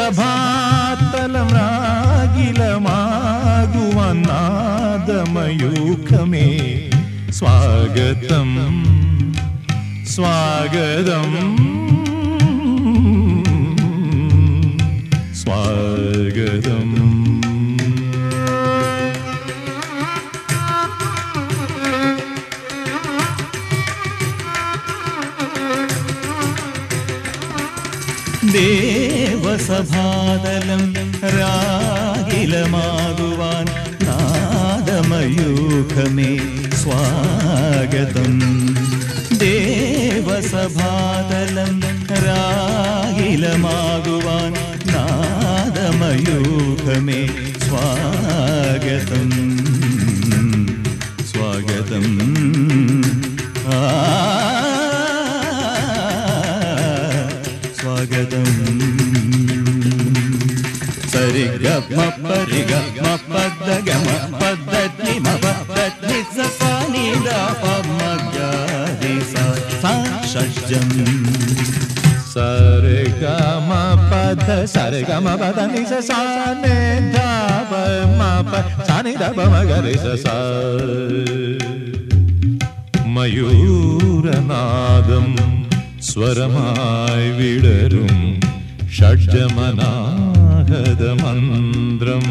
भागिलमागुवा स्वागतम् स्वागतम्। स्वा ദേവസഭാതലം രാഗിലമാകുവാൻ നാദമയൂഖമേ സ്വാഗതം ദേവസഭാതലം രാഗിലമാകുവാൻ നാദമയൂഖമേ സ്വാഗതം സ്വാഗതം ആ സരിഗമ പരിഗ പദ്ദഗമ പദ്ദി മപദ്ദി സസാനിദ പമഗരി സാഷജം സരിഗമ പദ സരിഗമ പദ നിസ സാനെ ധപ മപ സാനി ധപ മഗരി സ മയൂരനാദം സ്വരമായി വിടരും ഷഡ്ജമനാഹതമന്ത്രം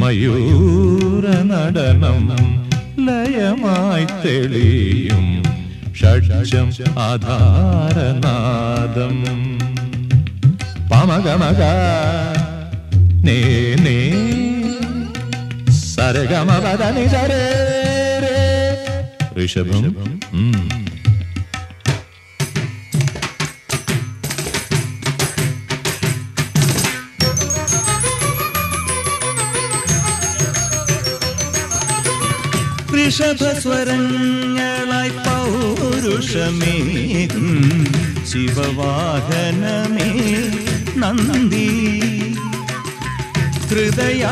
മയൂരനടനം ലയമായി തെളിയും ഷഡ്ജം ആധാരനാദം. പമഗമഗ നേ നേ സരഗമപദനി സരേ രേ ഋഷഭം ഋഷഭസ്വരങ്ങളായി പൗരുഷമേകും. ശിവവാഹനമേ നന്ദി. ഹൃദയാനന്ദമേകും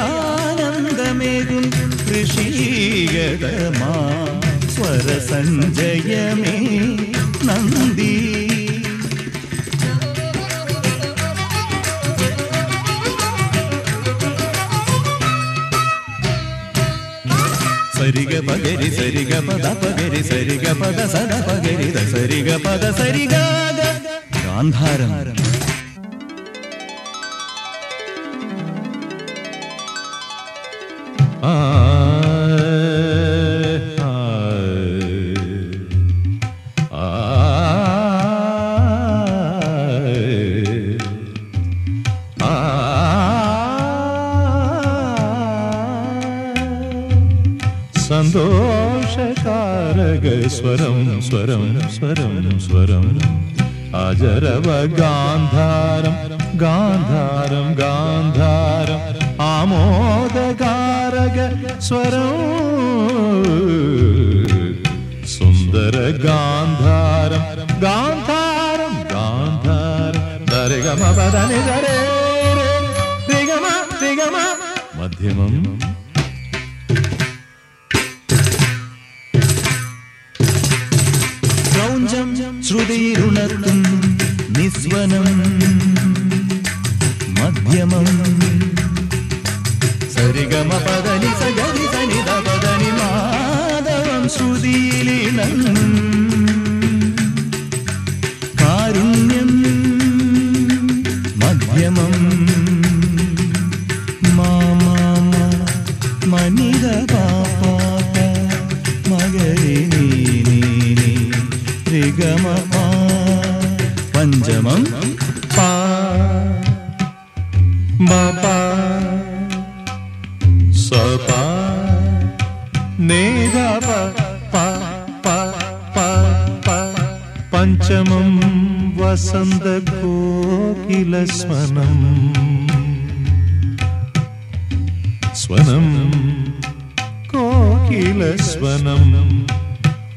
ഋഷീഗതമാ സ്വരസഞ്ജയമേ పగరి సరిగ పద పగరి సరిగ పద సద పగరి ద సరిగ పద సరిగ గాంధారం ఆ ആ സ്വരം സ്വരം സ്വരം. അജരവ ഗാന്ധാരം ഗാന്ധാരം. ഗാന്ധാരം ആമോദകാരക സ്വരം. സുന്ദര ഗാന്ധാരം ഗാന്ധാരം. ഗാന്ധാരം ദരഗമ പദനി ദരേ മധ്യമം ക്രൗഞ്ചം നിസ്വനം മധ്യമം. സരിഗമ പദനി സഗരി രിഗമ പാ. പഞ്ചമം പാ. മപ സപ പ. പഞ്ചമം വസന്ത കോകില സ്വനം സ്വനം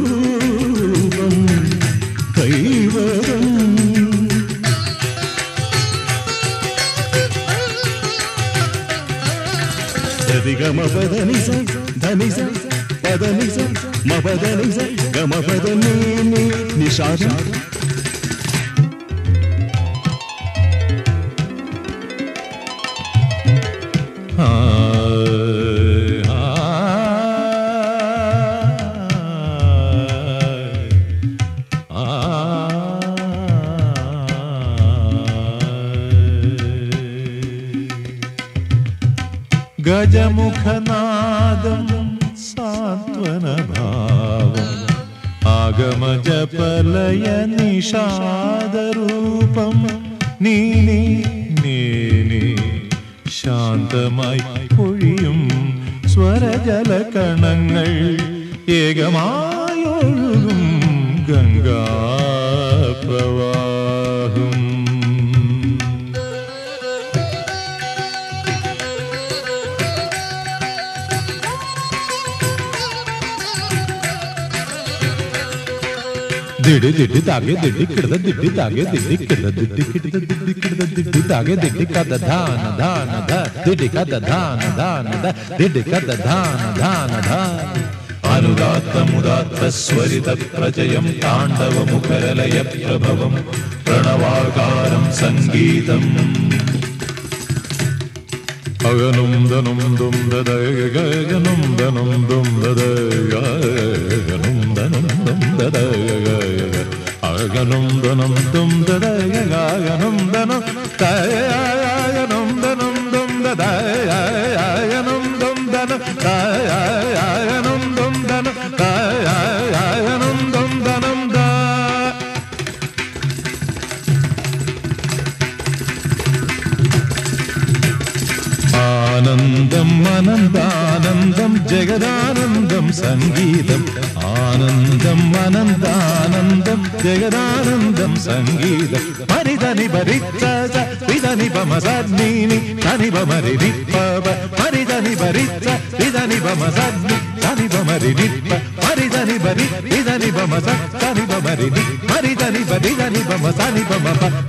ఈశ్వరూపం కైవరం సదిగమ పదని ధని పదని మపదని గమ పదని నిషాద. ഗജമുഖനാദം സാന്ത്വനഭാവം. ആഗമജപലയ നിഷാദരൂപം നീനി നീനി ശാന്തമായി പൊഴിയും സ്വരജലകണങ്ങൾ. ഏകമായൊഴുകും ഗംഗാപ്രവാഹം திடு திடு தாகே திடு கிடத திடு தாகே திடு கிடத திடு கிடத திடு கிடத திடு தாகே திடு கத தான தான த திடு கத தான தான த திடு கத தான தான த अनुदात्त मुदात्त स्वरित प्रजयं ताण्डव मुखरलय प्रभवं प्रणवाकारं सङ्गीतम् अगनुं दनुं दुं ददगनुं दनुं दुं ददगनुं दनुं दुं ददग അഗനും ദനും ദും ദദഗനും ദനും തയഗനും ദനും ദും ദദഗനും ദും ദനം തയഗനും ദും ദനം തയഗനും ദും ദനം ദ ആനന്ദം അനന്താനന്ദം ജഗദാനന്ദം സംഗീതം ஆனந்தம் அனந்தானந்தம் ஜெகதானந்தம் சங்கீதம். மனிதனி பரித்த விதனி பமசத்னி தனி பமரி விப்பவ மனிதனி பரித்த விதனி பமசத்னி దని బమరి మరి దని బరి ఇదని బమ సని బమరి మరి దని బరి దని బమ సని బమ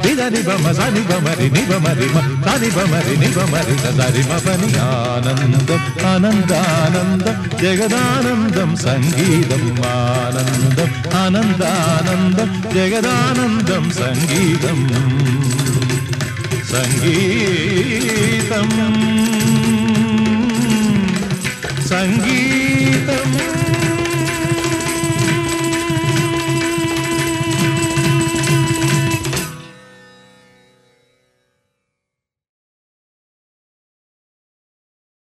ఇదని బమ సని బమరి ని బమరి సని బమరి ని బమరి సదరి మపని ఆనందం ఆనందానందం జగదానందం సంగీతం ఆనందం ఆనందానందం జగదానందం సంగీతం. సంగీతం. సంగీతం